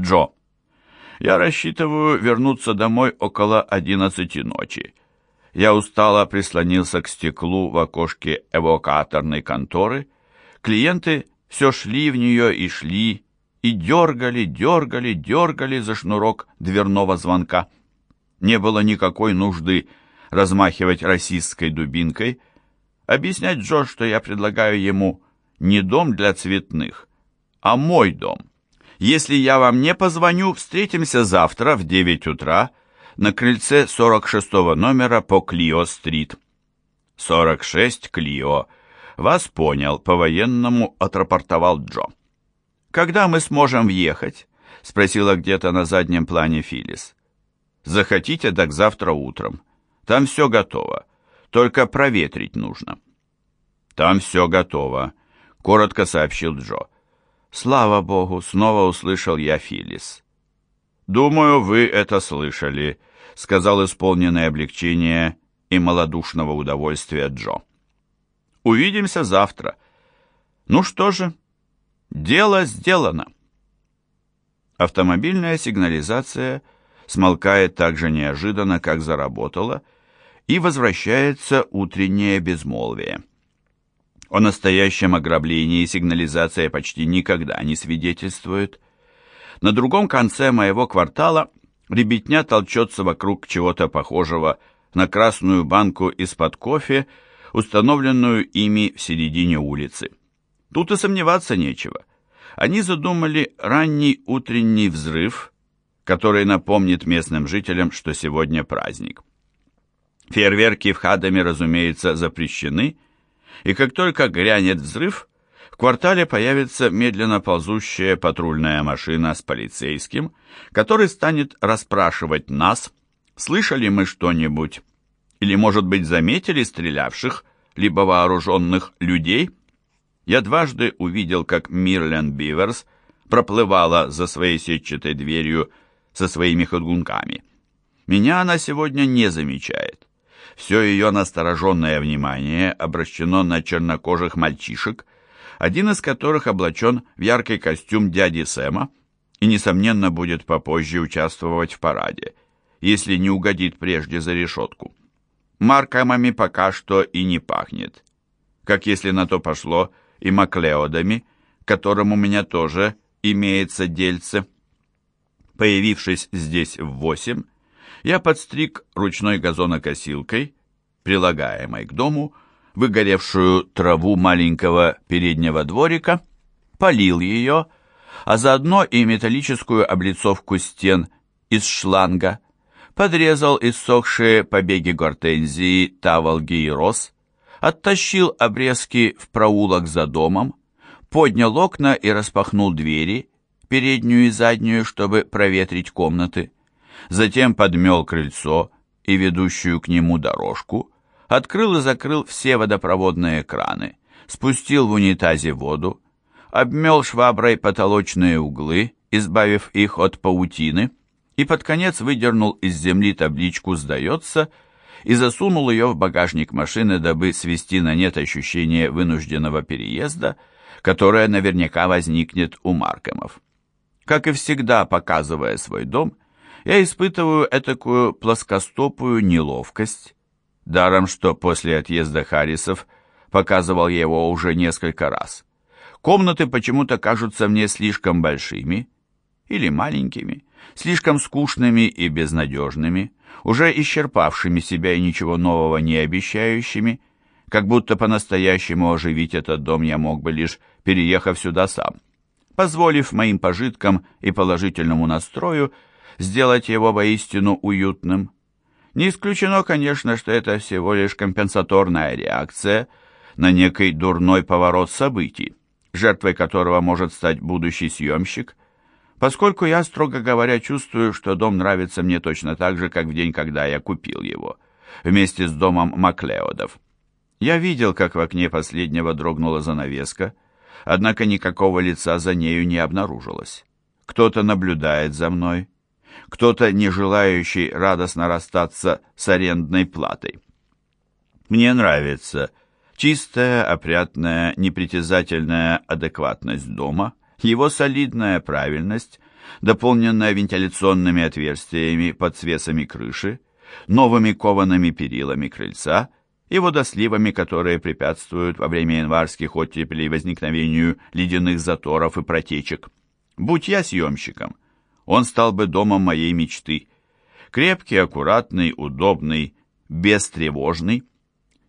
Джо. Я рассчитываю вернуться домой около одиннадцати ночи. Я устало прислонился к стеклу в окошке эвокаторной конторы. Клиенты все шли в нее и шли, и дергали, дергали, дергали за шнурок дверного звонка. Не было никакой нужды размахивать расистской дубинкой, объяснять Джо, что я предлагаю ему не дом для цветных, а мой дом. Если я вам не позвоню, встретимся завтра в 9 утра на крыльце 46 номера по Клио-стрит. 46 Клио. Вас понял, по-военному отрапортовал Джо. Когда мы сможем въехать? спросила где-то на заднем плане Филис. Захотите, так завтра утром. Там все готово. Только проветрить нужно. Там все готово, коротко сообщил Джо. Слава богу, снова услышал я Филис. «Думаю, вы это слышали», — сказал исполненное облегчение и малодушного удовольствия Джо. «Увидимся завтра. Ну что же, дело сделано». Автомобильная сигнализация смолкает так же неожиданно, как заработала, и возвращается утреннее безмолвие. О настоящем ограблении сигнализация почти никогда не свидетельствует. На другом конце моего квартала ребятня толчется вокруг чего-то похожего на красную банку из-под кофе, установленную ими в середине улицы. Тут и сомневаться нечего. Они задумали ранний утренний взрыв, который напомнит местным жителям, что сегодня праздник. Фейерверки в Хадаме, разумеется, запрещены, и как только грянет взрыв, в квартале появится медленно ползущая патрульная машина с полицейским, который станет расспрашивать нас, слышали мы что-нибудь, или, может быть, заметили стрелявших, либо вооруженных людей. Я дважды увидел, как Мирлен Биверс проплывала за своей сетчатой дверью со своими ходунками. Меня она сегодня не замечает. Все ее настороженное внимание обращено на чернокожих мальчишек, один из которых облачен в яркий костюм дяди Сэма и, несомненно, будет попозже участвовать в параде, если не угодит прежде за решетку. Маркамами пока что и не пахнет, как если на то пошло и Маклеодами, которым у меня тоже имеется дельце. Появившись здесь в восемь, я подстриг ручной газонокосилкой, прилагаемой к дому, выгоревшую траву маленького переднего дворика, полил ее, а заодно и металлическую облицовку стен из шланга, подрезал иссохшие побеги гортензии, таволги и роз, оттащил обрезки в проулок за домом, поднял окна и распахнул двери, переднюю и заднюю, чтобы проветрить комнаты, затем подмел крыльцо и ведущую к нему дорожку, открыл и закрыл все водопроводные краны, спустил в унитазе воду, обмел шваброй потолочные углы, избавив их от паутины, и под конец выдернул из земли табличку «Сдается» и засунул ее в багажник машины, дабы свести на нет ощущение вынужденного переезда, которое наверняка возникнет у Маркомов. Как и всегда, показывая свой дом, я испытываю этакую плоскостопую неловкость, даром что после отъезда Харрисов показывал его уже несколько раз. Комнаты почему-то кажутся мне слишком большими или маленькими, слишком скучными и безнадежными, уже исчерпавшими себя и ничего нового не обещающими, как будто по-настоящему оживить этот дом я мог бы лишь переехав сюда сам, позволив моим пожиткам и положительному настрою сделать его воистину уютным. Не исключено, конечно, что это всего лишь компенсаторная реакция на некий дурной поворот событий, жертвой которого может стать будущий съемщик, поскольку я, строго говоря, чувствую, что дом нравится мне точно так же, как в день, когда я купил его, вместе с домом Маклеодов. Я видел, как в окне последнего дрогнула занавеска, однако никакого лица за нею не обнаружилось. Кто-то наблюдает за мной, кто-то, не желающий радостно расстаться с арендной платой. Мне нравится чистая, опрятная, непритязательная адекватность дома, его солидная правильность, дополненная вентиляционными отверстиями под свесами крыши, новыми коваными перилами крыльца и водосливами, которые препятствуют во время январских оттепелей возникновению ледяных заторов и протечек. Будь я съемщиком, он стал бы домом моей мечты. Крепкий, аккуратный, удобный, бестревожный.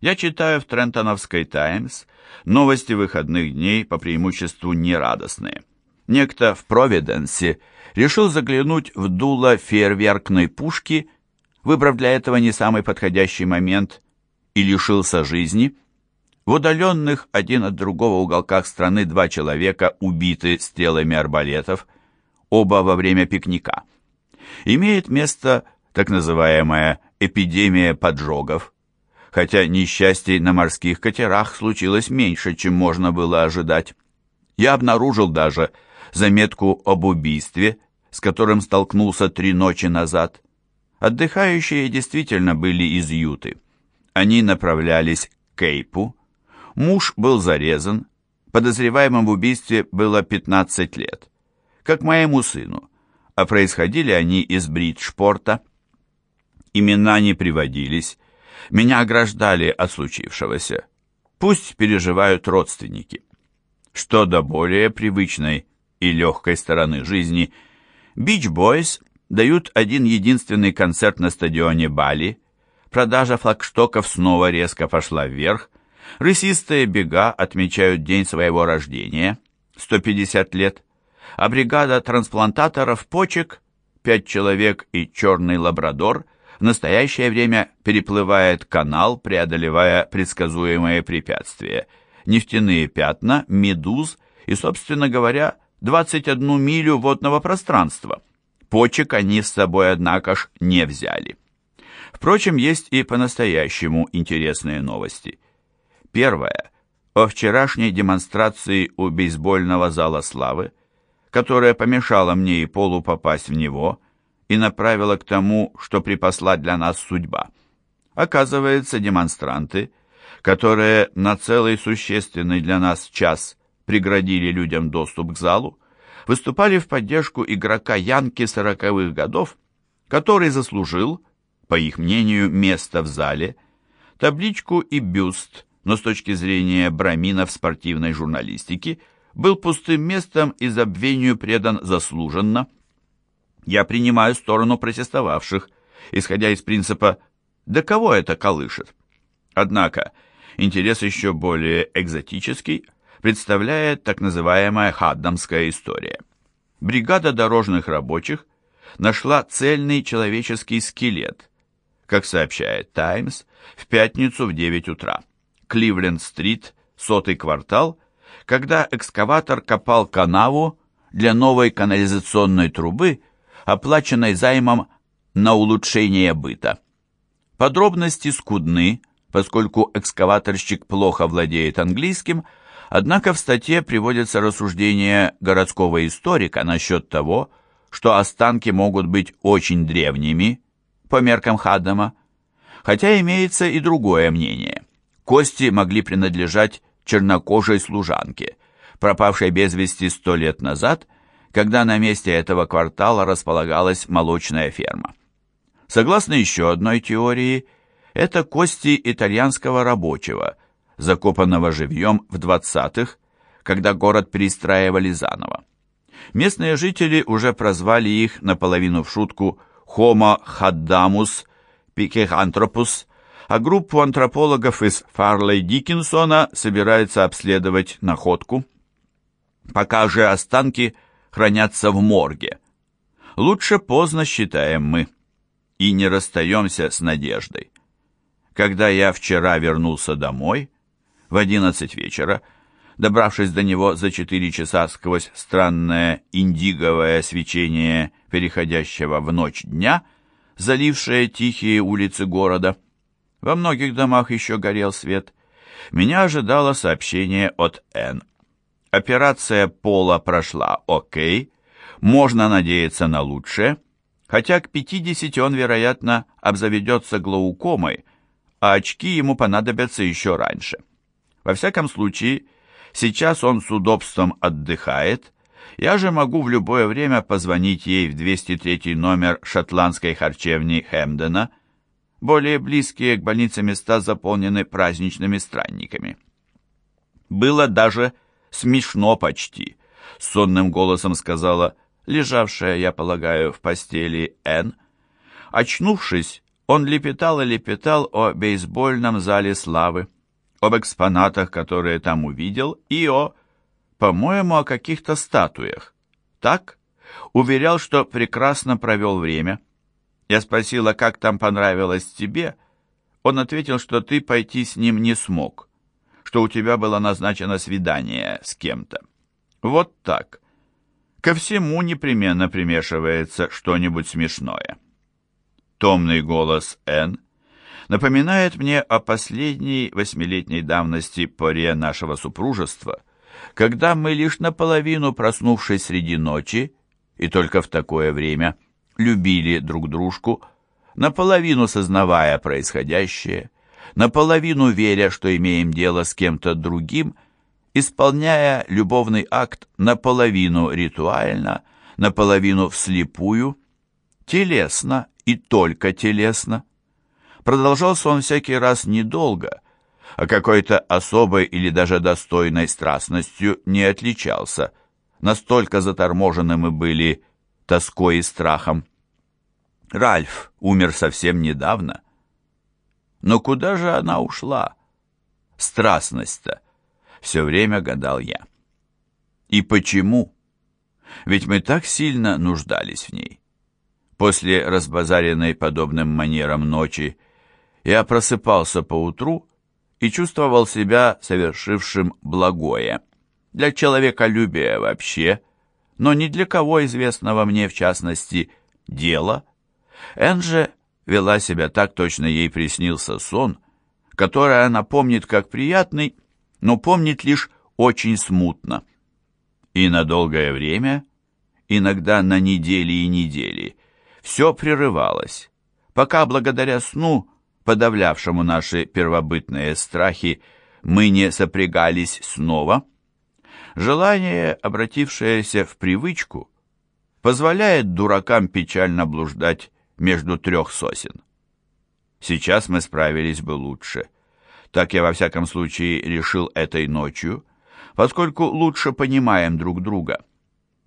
Я читаю в Трентоновской «Таймс» новости выходных дней по преимуществу нерадостные. Некто в Провиденсе решил заглянуть в дуло фейерверкной пушки, выбрав для этого не самый подходящий момент, и лишился жизни. В удаленных один от другого уголках страны два человека убиты стрелами арбалетов, оба во время пикника. Имеет место так называемая эпидемия поджогов, хотя несчастий на морских катерах случилось меньше, чем можно было ожидать. Я обнаружил даже заметку об убийстве, с которым столкнулся три ночи назад. Отдыхающие действительно были из Юты. Они направлялись к Кейпу. Муж был зарезан. Подозреваемым в убийстве было 15 лет. Как моему сыну. А происходили они из Бриджпорта. Имена не приводились. Меня ограждали от случившегося. Пусть переживают родственники. Что до более привычной и легкой стороны жизни, Beach Boys дают один единственный концерт на стадионе Бали. Продажа флагштоков снова резко пошла вверх. Рысистые бега отмечают день своего рождения, 150 лет, а бригада трансплантаторов почек, 5 человек и черный лабрадор, в настоящее время переплывает канал, преодолевая предсказуемые препятствия, нефтяные пятна, медуз и, собственно говоря, 21 милю водного пространства. Почек они с собой, однако ж, не взяли. Впрочем, есть и по-настоящему интересные новости. Первая – о вчерашней демонстрации у бейсбольного зала «Славы», которая помешала мне и Полу попасть в него и направила к тому, что припасла для нас судьба. Оказывается, демонстранты, которые на целый существенный для нас час преградили людям доступ к залу, выступали в поддержку игрока Янки сороковых годов, который заслужил, по их мнению, место в зале, табличку и бюст, но с точки зрения браминов спортивной журналистики был пустым местом и забвению предан заслуженно. Я принимаю сторону протестовавших, исходя из принципа «да кого это колышет?». Однако интерес еще более экзотический – представляет так называемая Хаддамская история. Бригада дорожных рабочих нашла цельный человеческий скелет, как сообщает «Таймс», в пятницу в 9 утра. Кливленд-стрит, сотый квартал, когда экскаватор копал канаву для новой канализационной трубы, оплаченной займом на улучшение быта. Подробности скудны, поскольку экскаваторщик плохо владеет английским, Однако в статье приводятся рассуждения городского историка насчет того, что останки могут быть очень древними, по меркам Хаддама, хотя имеется и другое мнение. Кости могли принадлежать чернокожей служанке, пропавшей без вести сто лет назад, когда на месте этого квартала располагалась молочная ферма. Согласно еще одной теории, это кости итальянского рабочего, закопанного живьем в 20-х, когда город перестраивали заново. Местные жители уже прозвали их наполовину в шутку Homo haddamus piceanthropus, а группу антропологов из Фарлей Диккинсона собирается обследовать находку. Пока же останки хранятся в морге. Лучше поздно, считаем мы, и не расстаемся с надеждой. Когда я вчера вернулся домой, в 11 вечера, добравшись до него за 4 часа сквозь странное индиговое свечение переходящего в ночь дня, залившее тихие улицы города. Во многих домах еще горел свет. Меня ожидало сообщение от Н. Операция Пола прошла окей, можно надеяться на лучшее, хотя к 50 он, вероятно, обзаведется глаукомой, а очки ему понадобятся еще раньше. Во всяком случае, сейчас он с удобством отдыхает, Я же могу в любое время позвонить ей в 203 номер шотландской харчевни Хэмдена. Более близкие к больнице места заполнены праздничными странниками. Было даже смешно почти, сонным голосом сказала лежавшая, я полагаю, в постели Энн. Очнувшись, он лепетал и лепетал о бейсбольном зале славы, об экспонатах, которые там увидел, и о, по-моему, о каких-то статуях. Так? Уверял, что прекрасно провел время. Я спросила, как там понравилось тебе. Он ответил, что ты пойти с ним не смог, что у тебя было назначено свидание с кем-то. Вот так. Ко всему непременно примешивается что-нибудь смешное. Томный голос Н напоминает мне о последней восьмилетней давности поре нашего супружества, когда мы лишь наполовину проснувшись среди ночи, и только в такое время, любили друг дружку, наполовину сознавая происходящее, наполовину веря, что имеем дело с кем-то другим, исполняя любовный акт наполовину ритуально, наполовину вслепую, телесно и только телесно. Продолжался он всякий раз недолго, а какой-то особой или даже достойной страстностью не отличался. Настолько заторможены мы были тоской и страхом. Ральф умер совсем недавно. Но куда же она ушла? Страстность-то. Все время гадал я. И почему? Ведь мы так сильно нуждались в ней. После разбазаренной подобным манерам ночи я просыпался поутру и чувствовал себя совершившим благое. Для человеколюбия вообще, но не для кого известного мне, в частности, дело. Энже вела себя так, точно ей приснился сон, который она помнит как приятный, но помнит лишь очень смутно. И на долгое время, иногда на недели и недели, все прерывалось, пока благодаря сну, подавлявшему наши первобытные страхи, мы не сопрягались снова. Желание, обратившееся в привычку, позволяет дуракам печально блуждать между трех сосен. Сейчас мы справились бы лучше. Так я во всяком случае решил этой ночью, поскольку лучше понимаем друг друга.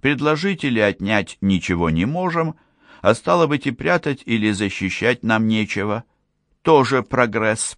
Предложить или отнять ничего не можем, а стало быть и прятать или защищать нам нечего. Тоже прогресс.